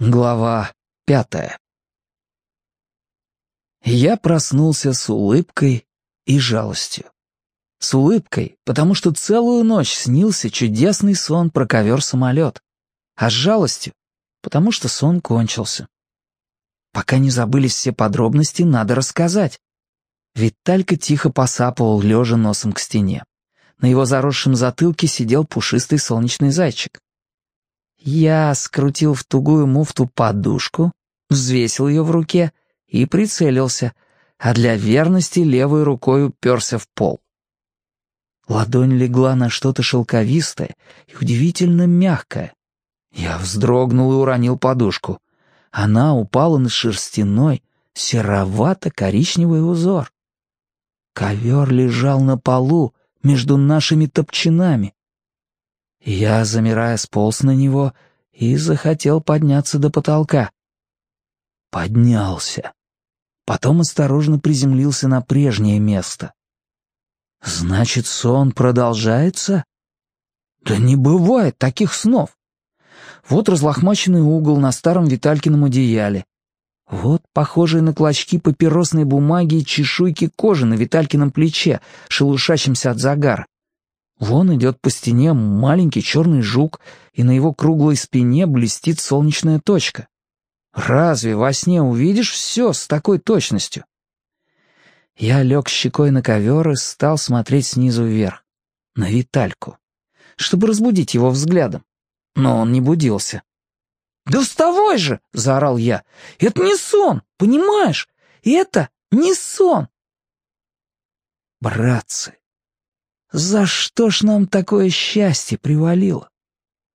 Глава пятая Я проснулся с улыбкой и жалостью. С улыбкой, потому что целую ночь снился чудесный сон про ковер-самолет. А с жалостью, потому что сон кончился. Пока не забылись все подробности, надо рассказать. Виталька тихо посапывал, лежа носом к стене. На его заросшем затылке сидел пушистый солнечный зайчик. Я скрутил в тугую муфту подушку, взвесил ее в руке и прицелился, а для верности левой рукой уперся в пол. Ладонь легла на что-то шелковистое и удивительно мягкое. Я вздрогнул и уронил подушку. Она упала на шерстяной, серовато-коричневый узор. Ковер лежал на полу между нашими топчинами. Я, замирая, сполз на него и захотел подняться до потолка. Поднялся. Потом осторожно приземлился на прежнее место. Значит, сон продолжается? Да не бывает таких снов. Вот разлохмаченный угол на старом Виталькином одеяле. Вот похожие на клочки папиросной бумаги и чешуйки кожи на Виталькином плече, шелушащимся от загара. Вон идет по стене маленький черный жук, и на его круглой спине блестит солнечная точка. Разве во сне увидишь все с такой точностью? Я лег щекой на ковер и стал смотреть снизу вверх, на Витальку, чтобы разбудить его взглядом. Но он не будился. «Да вставай же!» — заорал я. «Это не сон, понимаешь? Это не сон!» Братцы, за что ж нам такое счастье привалило?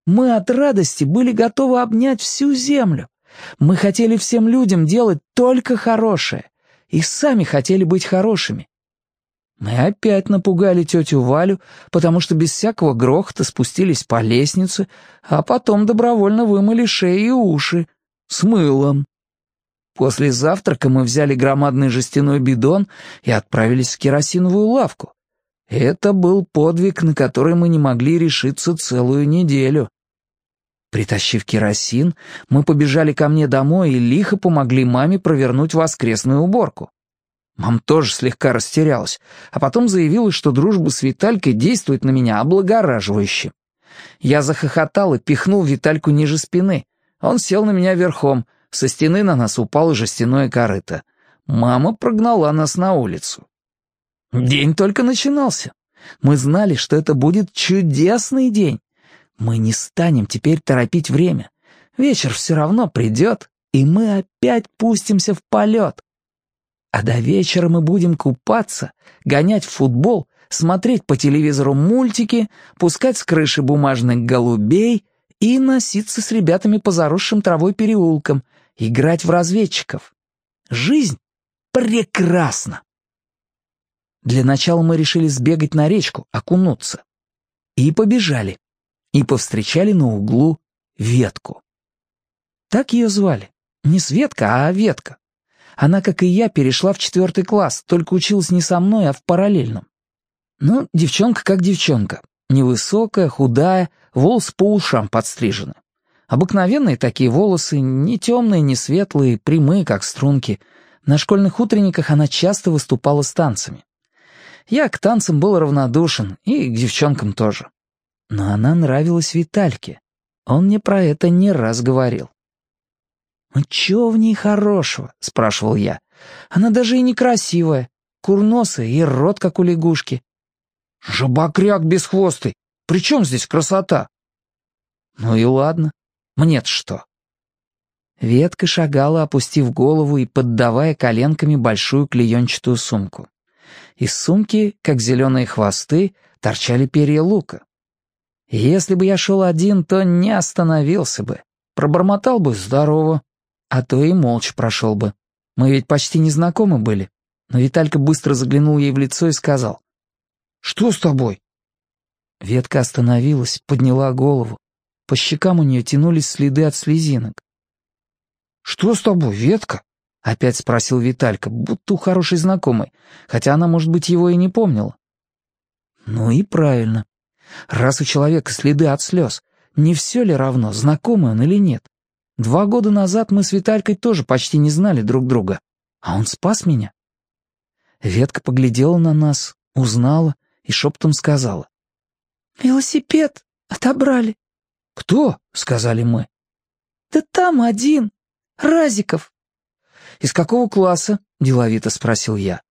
Мы от радости были готовы обнять всю землю. Мы хотели всем людям делать только хорошее. И сами хотели быть хорошими. Мы опять напугали тетю Валю, потому что без всякого грохота спустились по лестнице, а потом добровольно вымыли шеи и уши. С мылом. После завтрака мы взяли громадный жестяной бидон и отправились в керосиновую лавку. Это был подвиг, на который мы не могли решиться целую неделю. Притащив керосин, мы побежали ко мне домой и лихо помогли маме провернуть воскресную уборку. Мам тоже слегка растерялась, а потом заявила, что дружба с Виталькой действует на меня облагораживающе. Я захохотал и пихнул Витальку ниже спины. Он сел на меня верхом, со стены на нас упало жестяное корыто. Мама прогнала нас на улицу. День только начинался. Мы знали, что это будет чудесный день. Мы не станем теперь торопить время. Вечер все равно придет, и мы опять пустимся в полет. А до вечера мы будем купаться, гонять в футбол, смотреть по телевизору мультики, пускать с крыши бумажных голубей и носиться с ребятами по заросшим травой переулкам, играть в разведчиков. Жизнь прекрасна. Для начала мы решили сбегать на речку, окунуться. И побежали. И повстречали на углу ветку. Так ее звали. Не Светка, а Ветка. Она, как и я, перешла в четвертый класс, только училась не со мной, а в параллельном. Ну, девчонка как девчонка. Невысокая, худая, волос по ушам подстрижены. Обыкновенные такие волосы, не темные, не светлые, прямые, как струнки. На школьных утренниках она часто выступала с танцами. Я к танцам был равнодушен, и к девчонкам тоже. Но она нравилась Витальке. Он мне про это не раз говорил. «Ну чё в ней хорошего?» — спрашивал я. «Она даже и некрасивая, курносая и рот, как у лягушки». «Жабокряк бесхвостый! При чем здесь красота?» «Ну и ладно. Мне-то что?» Ветка шагала, опустив голову и поддавая коленками большую клеенчатую сумку. Из сумки, как зеленые хвосты, торчали перья лука. Если бы я шел один, то не остановился бы. Пробормотал бы «здорово», а то и молча прошел бы. Мы ведь почти не знакомы были. Но Виталька быстро заглянул ей в лицо и сказал. «Что с тобой?» Ветка остановилась, подняла голову. По щекам у нее тянулись следы от слезинок. «Что с тобой, Ветка?» — опять спросил Виталька, будто у хорошей знакомой, хотя она, может быть, его и не помнила. Ну и правильно. Раз у человека следы от слез, не все ли равно, знакомый он или нет? Два года назад мы с Виталькой тоже почти не знали друг друга, а он спас меня. Ветка поглядела на нас, узнала и шепотом сказала. «Велосипед отобрали». «Кто?» — сказали мы. «Да там один. Разиков». «Из какого класса?» — деловито спросил я.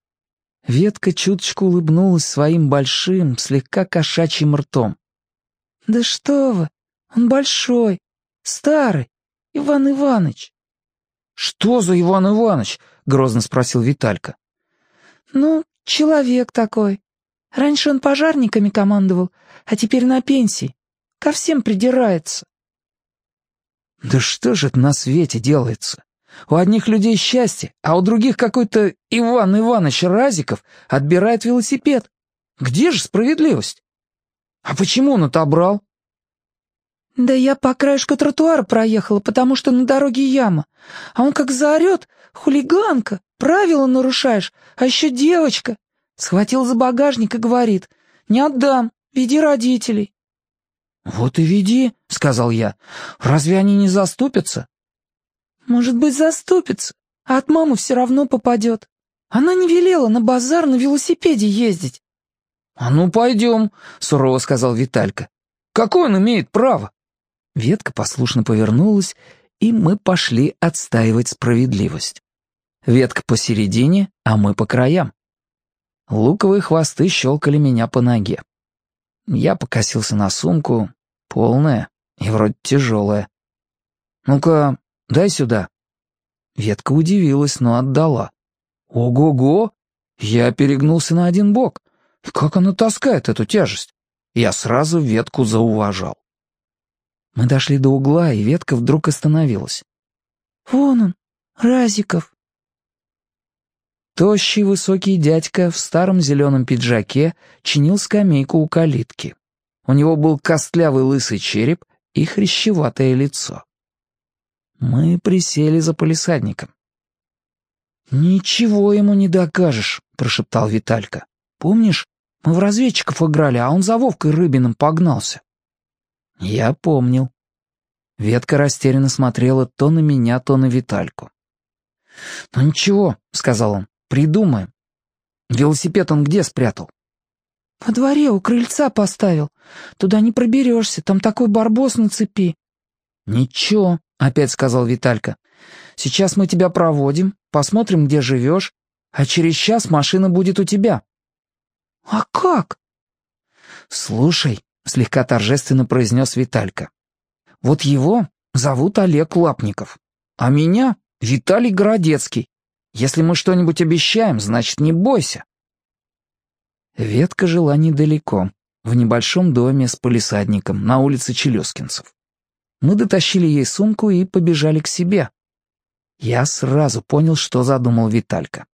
Ветка чуточку улыбнулась своим большим, слегка кошачьим ртом. «Да что вы, он большой, старый, Иван Иваныч». «Что за Иван Иваныч?» — грозно спросил Виталька. «Ну, человек такой. Раньше он пожарниками командовал, а теперь на пенсии. Ко всем придирается». «Да что же это на свете делается? У одних людей счастье, а у других какой-то Иван Иванович Разиков отбирает велосипед. Где же справедливость? А почему он отобрал? Да я по краешку тротуара проехала, потому что на дороге яма. А он как заорет, хулиганка, правила нарушаешь, а еще девочка. Схватил за багажник и говорит, не отдам, веди родителей. «Вот и веди», — сказал я. «Разве они не заступятся?» Может быть, заступится, а от мамы все равно попадет. Она не велела на базар на велосипеде ездить. «А ну, пойдем», — сурово сказал Виталька. «Какое он имеет право?» Ветка послушно повернулась, и мы пошли отстаивать справедливость. Ветка посередине, а мы по краям. Луковые хвосты щелкали меня по ноге. Я покосился на сумку, полная и вроде тяжелая. «Ну-ка, Дай сюда». Ветка удивилась, но отдала. «Ого-го! Я перегнулся на один бок. Как она таскает эту тяжесть?» Я сразу ветку зауважал. Мы дошли до угла, и ветка вдруг остановилась. «Вон он, Разиков». Тощий высокий дядька в старом зеленом пиджаке чинил скамейку у калитки. У него был костлявый лысый череп и хрящеватое лицо. Мы присели за полисадником. «Ничего ему не докажешь», — прошептал Виталька. «Помнишь, мы в разведчиков играли, а он за Вовкой Рыбиным погнался?» Я помнил. Ветка растерянно смотрела то на меня, то на Витальку. «Ну ничего», — сказал он, — «придумаем. Велосипед он где спрятал?» «Во дворе у крыльца поставил. Туда не проберешься, там такой барбос на цепи». «Ничего, — опять сказал Виталька. «Сейчас мы тебя проводим, посмотрим, где живешь, а через час машина будет у тебя». «А как?» «Слушай», — слегка торжественно произнес Виталька. «Вот его зовут Олег Лапников, а меня — Виталий Городецкий. Если мы что-нибудь обещаем, значит, не бойся». Ветка жила недалеко, в небольшом доме с полисадником на улице Челюскинцев. Мы дотащили ей сумку и побежали к себе. Я сразу понял, что задумал Виталька.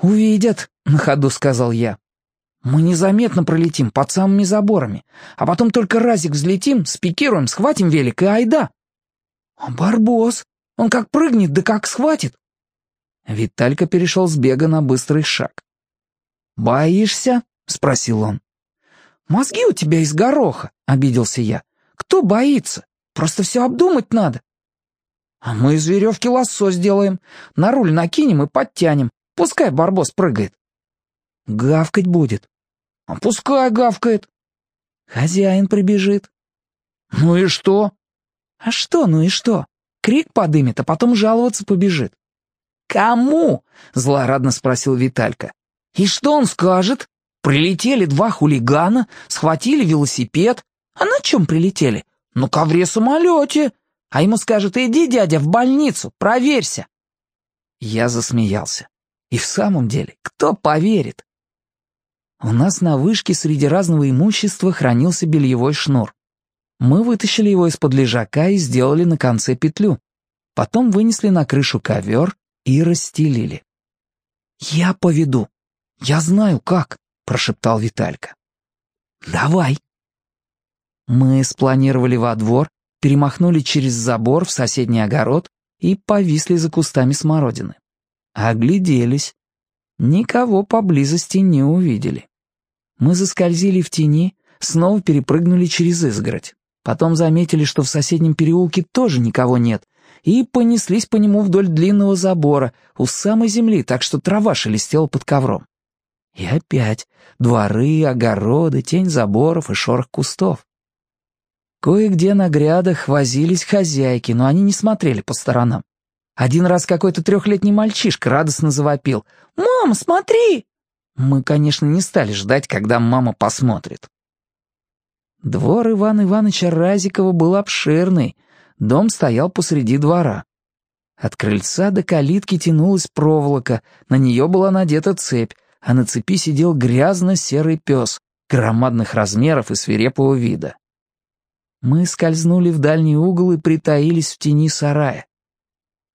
«Увидят», — на ходу сказал я. «Мы незаметно пролетим под самыми заборами, а потом только разик взлетим, спикируем, схватим велик и айда». «А барбос? Он как прыгнет, да как схватит!» Виталька перешел с бега на быстрый шаг. «Боишься?» — спросил он. «Мозги у тебя из гороха», — обиделся я. Кто боится? Просто все обдумать надо. А мы из веревки лассо сделаем. На руль накинем и подтянем. Пускай барбос прыгает. Гавкать будет. А пускай гавкает. Хозяин прибежит. Ну и что? А что, ну и что? Крик подымет, а потом жаловаться побежит. «Кому?» — злорадно спросил Виталька. «И что он скажет? Прилетели два хулигана, схватили велосипед, а на чем прилетели? Ну, ковре-самолете. А ему скажут, иди, дядя, в больницу, проверься. Я засмеялся. И в самом деле, кто поверит? У нас на вышке среди разного имущества хранился бельевой шнур. Мы вытащили его из-под лежака и сделали на конце петлю. Потом вынесли на крышу ковер и расстелили. «Я поведу. Я знаю, как», — прошептал Виталька. «Давай», мы спланировали во двор, перемахнули через забор в соседний огород и повисли за кустами смородины. Огляделись. Никого поблизости не увидели. Мы заскользили в тени, снова перепрыгнули через изгородь. Потом заметили, что в соседнем переулке тоже никого нет, и понеслись по нему вдоль длинного забора, у самой земли, так что трава шелестела под ковром. И опять дворы, огороды, тень заборов и шорох кустов. Кое-где на грядах возились хозяйки, но они не смотрели по сторонам. Один раз какой-то трехлетний мальчишка радостно завопил. «Мам, смотри!» Мы, конечно, не стали ждать, когда мама посмотрит. Двор Ивана Ивановича Разикова был обширный, дом стоял посреди двора. От крыльца до калитки тянулась проволока, на нее была надета цепь, а на цепи сидел грязно-серый пес, громадных размеров и свирепого вида. Мы скользнули в дальний угол и притаились в тени сарая.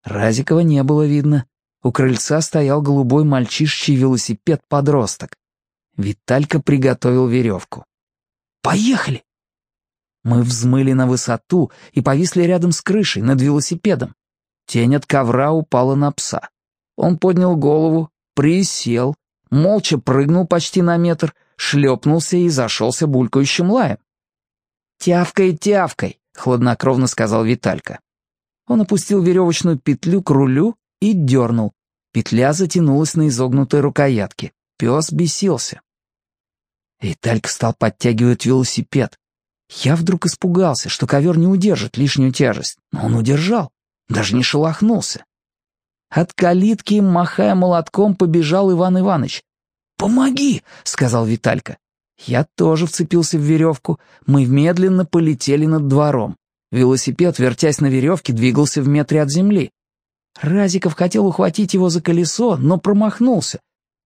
Разикова не было видно. У крыльца стоял голубой мальчишчий велосипед-подросток. Виталька приготовил веревку. «Поехали!» Мы взмыли на высоту и повисли рядом с крышей, над велосипедом. Тень от ковра упала на пса. Он поднял голову, присел, молча прыгнул почти на метр, шлепнулся и зашелся булькающим лаем. «Тявкай, тявкай!» — хладнокровно сказал Виталька. Он опустил веревочную петлю к рулю и дернул. Петля затянулась на изогнутой рукоятке. Пес бесился. Виталька стал подтягивать велосипед. Я вдруг испугался, что ковер не удержит лишнюю тяжесть, но он удержал, даже не шелохнулся. От калитки, махая молотком, побежал Иван Иванович. «Помоги!» — сказал Виталька. Я тоже вцепился в веревку. Мы медленно полетели над двором. Велосипед, вертясь на веревке, двигался в метре от земли. Разиков хотел ухватить его за колесо, но промахнулся.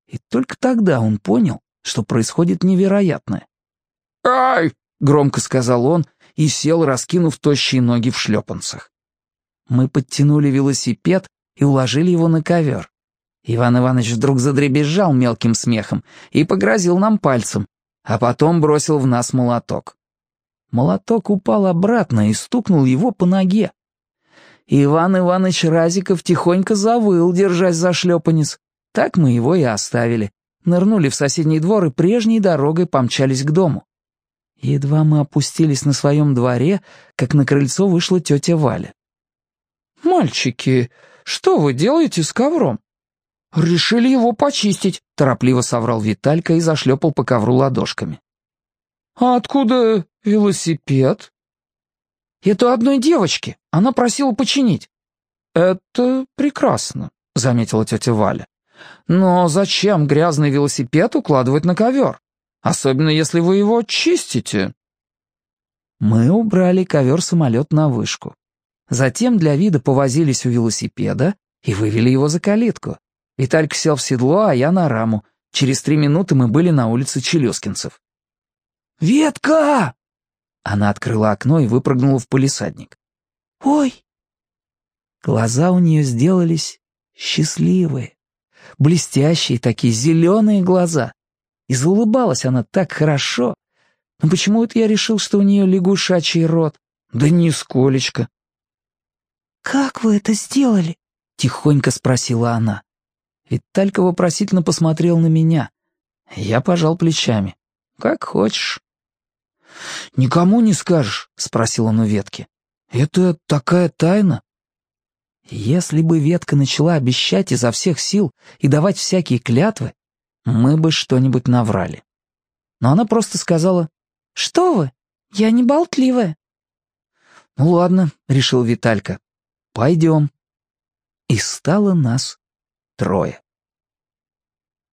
И только тогда он понял, что происходит невероятное. «Ай!» — громко сказал он и сел, раскинув тощие ноги в шлепанцах. Мы подтянули велосипед и уложили его на ковер. Иван Иванович вдруг задребезжал мелким смехом и погрозил нам пальцем, а потом бросил в нас молоток. Молоток упал обратно и стукнул его по ноге. Иван Иванович Разиков тихонько завыл, держась за шлепанец. Так мы его и оставили. Нырнули в соседний двор и прежней дорогой помчались к дому. Едва мы опустились на своем дворе, как на крыльцо вышла тетя Валя. «Мальчики, что вы делаете с ковром?» «Решили его почистить», — торопливо соврал Виталька и зашлепал по ковру ладошками. «А откуда велосипед?» «Это одной девочки. Она просила починить». «Это прекрасно», — заметила тетя Валя. «Но зачем грязный велосипед укладывать на ковер? Особенно если вы его чистите». Мы убрали ковер-самолет на вышку. Затем для вида повозились у велосипеда и вывели его за калитку. Виталька сел в седло, а я на раму. Через три минуты мы были на улице Челюскинцев. «Ветка!» Она открыла окно и выпрыгнула в полисадник. «Ой!» Глаза у нее сделались счастливые, блестящие такие зеленые глаза. И заулыбалась она так хорошо. Но почему это я решил, что у нее лягушачий рот? Да нисколечко. «Как вы это сделали?» — тихонько спросила она. Виталька вопросительно посмотрел на меня. Я пожал плечами. «Как хочешь». «Никому не скажешь?» — спросил он у ветки. «Это такая тайна». Если бы ветка начала обещать изо всех сил и давать всякие клятвы, мы бы что-нибудь наврали. Но она просто сказала, «Что вы? Я не болтливая». «Ну ладно», — решил Виталька, — «пойдем». И стало нас трое.